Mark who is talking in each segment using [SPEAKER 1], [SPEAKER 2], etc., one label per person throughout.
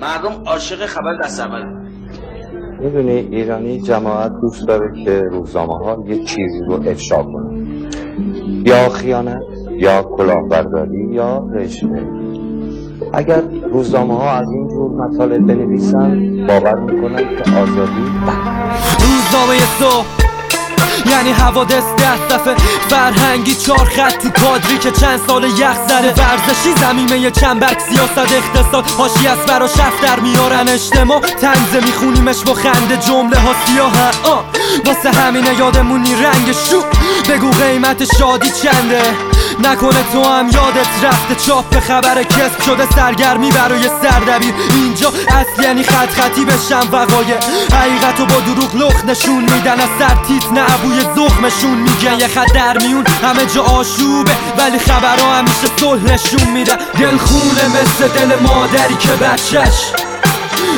[SPEAKER 1] مردم عاشق خبر دست اول
[SPEAKER 2] می‌دونی ایرانی جماعت دوست داره که روزنامه ها یه چیزی رو افشا کنه. یا خیانت یا کلاهبرداری یا رژیم. اگر روزنامه ها از این جور مطالب بنویسن باور می‌کنن که آزادی
[SPEAKER 3] روزنامه صبح یعنی حوادث ده دفعه. فرهنگی خط تو کادری که چند سال یخ زده. ورزشی زمینه چنبک سیاست اقتصاد. هاشی از برا شف در میارن اجتماع. تنزه میخونیمش با خنده جمله ها سیاه. واسه همینه یادمونی رنگ شو بگو قیمت شادی چنده؟ نکنه تو هم یادت رفته چاپ خبر کسب شده سرگرمی برای سردبیر. اینجا اصل یعنی خط خطی بشم وقایع. حقیقت با دروغ لخ نشون میدن. از سر تیت نه ابوی زخمشون میگن. یه خط در میون همه جا آشوبه ولی خبرها همیشه صلح نشون میدن. دلخونه مثل دل مادری که بچش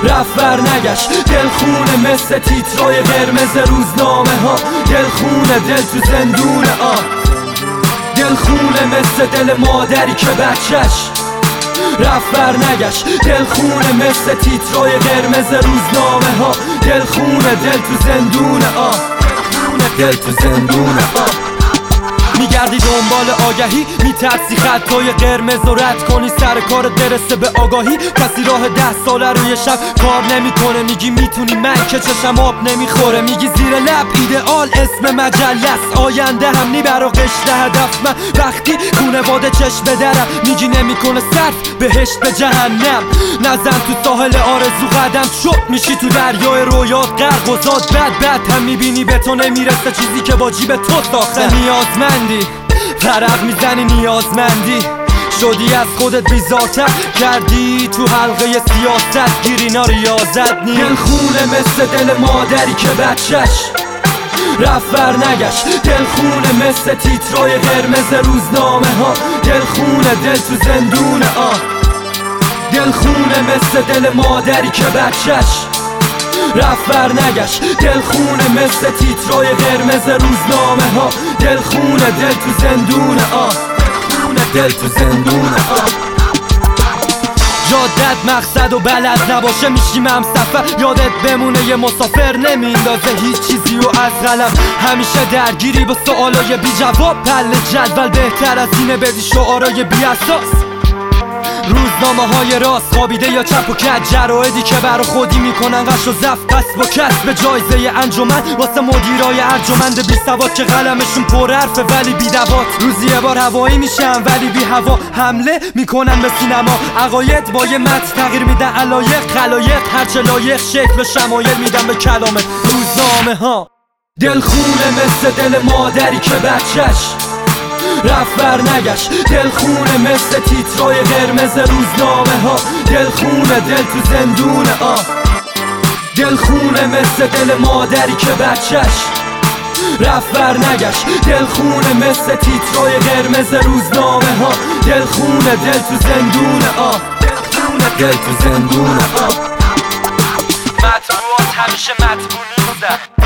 [SPEAKER 3] رفت بر نگشت. دلخونه مثل تیترای قرمز روزنامه ها دلخونه دل تو زندونه آه دلخونه مثل دل مادری که بچش رفت بر نگشت. دلخونه مثل تیترای قرمز روزنامه ها دلخونه دل تو زندونه آه دل تو زندونه آه میگردی دنبال آگهی؟ میترسی خطای قرمز و رد کنی؟ سر کار درسته به آگاهی؟ کسی راه ده ساله روی شب کار نمی‌کنه؟ میگی می‌تونی؟ من که چشم آب نمی‌خوره. میگی زیر لب ایدئال اسم مجله آینده هم نی برا قشت هدف. من وقتی خونواده چشم بدرم میگی نمی‌کنه صرف بهشت به جهنم. نزن تو ساحل آرزو قدم. شد میشی تو دریای رویات. غرق و زاد بد بد هم می‌بینی به تو نمی‌رسه چیزی که با جیب تو ساخته نیازمندی فرق می‌زنی نیازمندی؟ شدی از خودت بیزارتر؟ کردی تو حلقه سیاست گیرینا ریاضت نی دلخونه مثل دل مادری که بچش رفت بر نگشت. دلخونه مثل تیترای قرمز روزنامه ها. دلخونه دل تو زندونه آه. دلخونه مثل دل مادری که بچش رفت بر نگشت. دلخونه مثل تیترای قرمز روزنامه ها. دلخونه دل تو زندونه آه. دل تو زندونه آه. جادت مقصد و بلد نباشه میشیم هم سفر. یادت بمونه یه مسافر نمیندازه هیچ چیزی و از قلم. همیشه درگیری با سوالای بی جواب پل جدول بهتر از اینه بدی شعارای بی اساس. روزنامه های راست خوابیده یا چپ و کج. جرایدی که برا خودی می‌کنن قش و زفت قصب و کسب جایزه انجمن. واسه مدیرای ارجمند بی سواد که قلمشون پر حرفه. ولی بی دوات روزی یه بار هوایی میشن ولی بی هوا حمله می‌کنن به سینما. عقاید با یه مت تغییر میدن علایق خلایق هرچه لایق. شکل و شمایل میدن به کلامت روزنامه ها دلخونه مثل دل مادری که بچش رفت بر نگشت. دلخونه مثل تیترای قرمز روزنامه ها. دلخونه دل تو زندونه آه دلخونه مثل دل مادری که بچش رفت بر نگشت. دلخونه مثل تیترای قرمز روزنامه ها. دلخونه دل تو آه دلخونه دل تو زندونه آه مطبوعات همیشه مطبوع نیستن.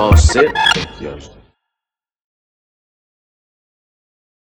[SPEAKER 1] boss sit. Yes.